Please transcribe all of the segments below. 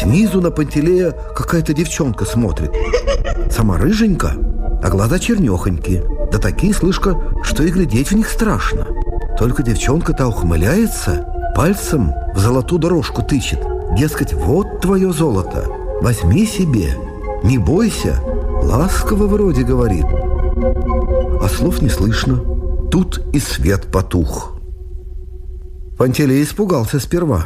Снизу на Пантелея какая-то девчонка смотрит. Сама рыженька, а глаза чернехоньки. Да такие, слышка, что и глядеть в них страшно. Только девчонка-то ухмыляется, пальцем в золотую дорожку тычет. Дескать, вот твое золото, возьми себе, не бойся. Ласково вроде говорит. А слов не слышно. Тут и свет потух. Пантелей испугался сперва.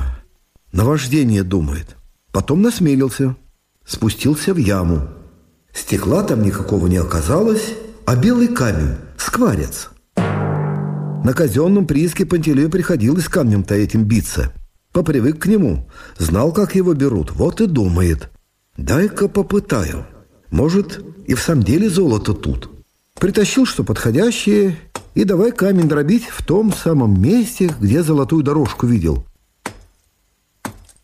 Наваждение думает. Потом насмелился. Спустился в яму. Стекла там никакого не оказалось, а белый камень, скварец. На казенном прииске Пантелею приходилось камнем-то этим биться. Попривык к нему, знал, как его берут, вот и думает. Дай-ка попытаю. Может, и в самом деле золото тут. Притащил, что подходящее, и давай камень дробить в том самом месте, где золотую дорожку видел.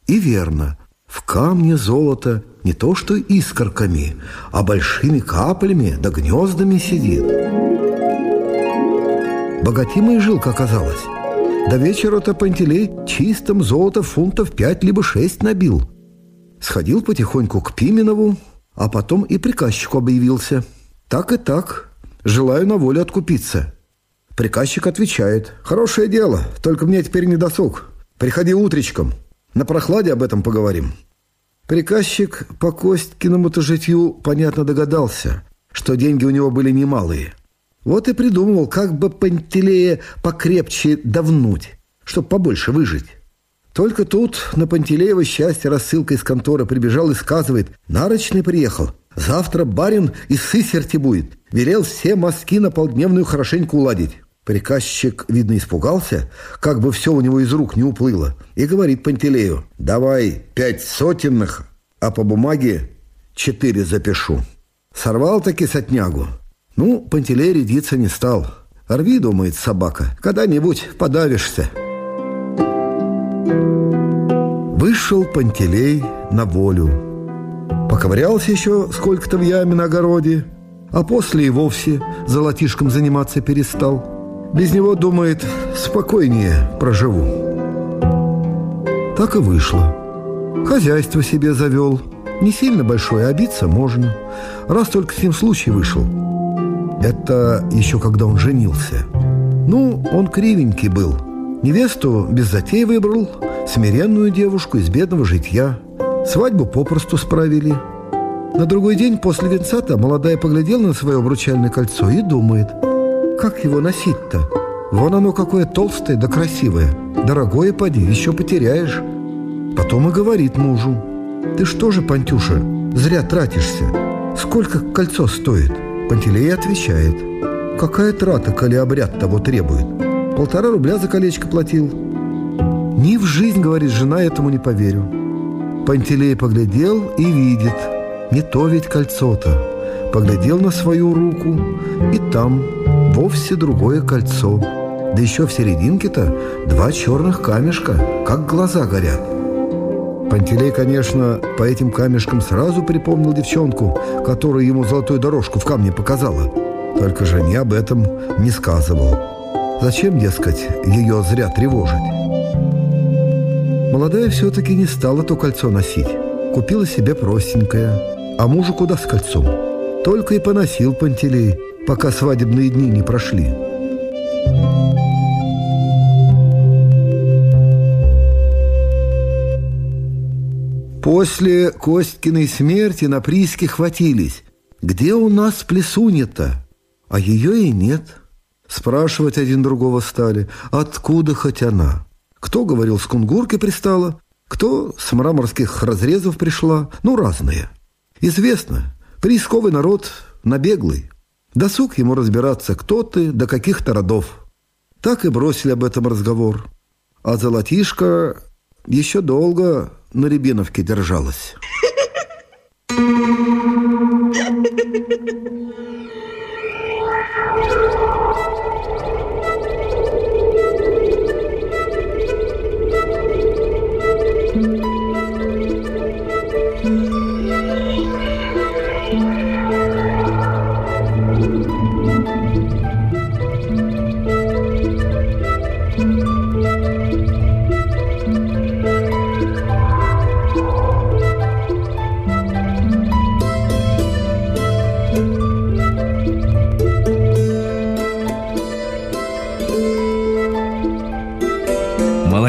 И верно, в камне золото не то что искорками, а большими каплями да гнездами сидит. Богатимый жил, как оказалось. До вечера-то Пантелей чистым золото фунтов пять либо шесть набил. Сходил потихоньку к Пименову, а потом и приказчику объявился. Так и так, желаю на волю откупиться. Приказчик отвечает. Хорошее дело, только мне теперь не досуг. Приходи утречком. На прохладе об этом поговорим. Приказчик по Костькиному-то житью, понятно, догадался, что деньги у него были немалые – вот и придумывал, как бы Пантелея покрепче давнуть, чтоб побольше выжить. Только тут на Пантелеево счастье рассылка из конторы прибежал и сказывает, нарочный приехал, завтра барин из сысерти будет, велел все мазки на полдневную хорошенько уладить. Приказчик, видно, испугался, как бы все у него из рук не уплыло, и говорит Пантелею, давай пять сотенных, а по бумаге четыре запишу. Сорвал таки сотнягу, ну, Пантелей рядиться не стал. Рви, думает собака, когда-нибудь подавишься. Вышел Пантелей на волю. Поковырялся еще сколько-то в яме на огороде, а после и вовсе золотишком заниматься перестал. Без него, думает, спокойнее проживу. Так и вышло. Хозяйство себе завел. Не сильно большое, биться можно. Раз только с ним случай вышел – это еще когда он женился. Ну, он кривенький был. Невесту без затей выбрал, смиренную девушку из бедного житья. Свадьбу попросту справили. На другой день после венца-то молодая поглядела на свое обручальное кольцо и думает, как его носить-то? Вон оно какое толстое да красивое. Дорогое поди, еще потеряешь. Потом и говорит мужу, ты что же, Пантюша, зря тратишься? Сколько кольцо стоит? Пантелей отвечает. Какая трата, коли обряд того требует? Полтора рубля за колечко платил. Ни в жизнь, говорит жена, этому не поверю. Пантелей поглядел и видит. Не то ведь кольцо-то. Поглядел на свою руку, и там вовсе другое кольцо. Да еще в серединке-то два черных камешка, как глаза горят. Пантелей, конечно, по этим камешкам сразу припомнил девчонку, которая ему золотую дорожку в камне показала. Только же не об этом не сказывал. Зачем, дескать, ее зря тревожить? Молодая все-таки не стала то кольцо носить. Купила себе простенькое. А мужу куда с кольцом? Только и поносил Пантелей, пока свадебные дни не прошли. После Костькиной смерти на прииске хватились. Где у нас плесунья-то? А ее и нет. Спрашивать один другого стали, откуда хоть она? Кто, говорил, с кунгурки пристала, кто с мраморских разрезов пришла, ну, разные. Известно, Приисковый народ набеглый. Досуг ему разбираться, кто ты, до каких-то родов. Так и бросили об этом разговор. А золотишко еще долго на Рябиновке держалось.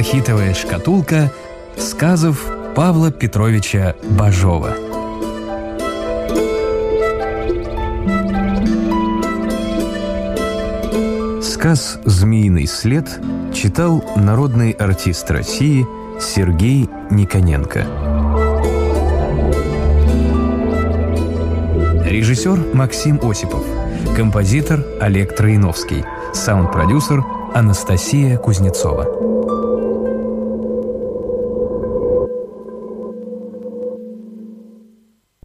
«Малахитовая шкатулка» сказов Павла Петровича Бажова. Сказ «Змеиный след» читал народный артист России Сергей Никоненко. Режиссер Максим Осипов. Композитор Олег Троиновский. Саунд-продюсер Анастасия Кузнецова.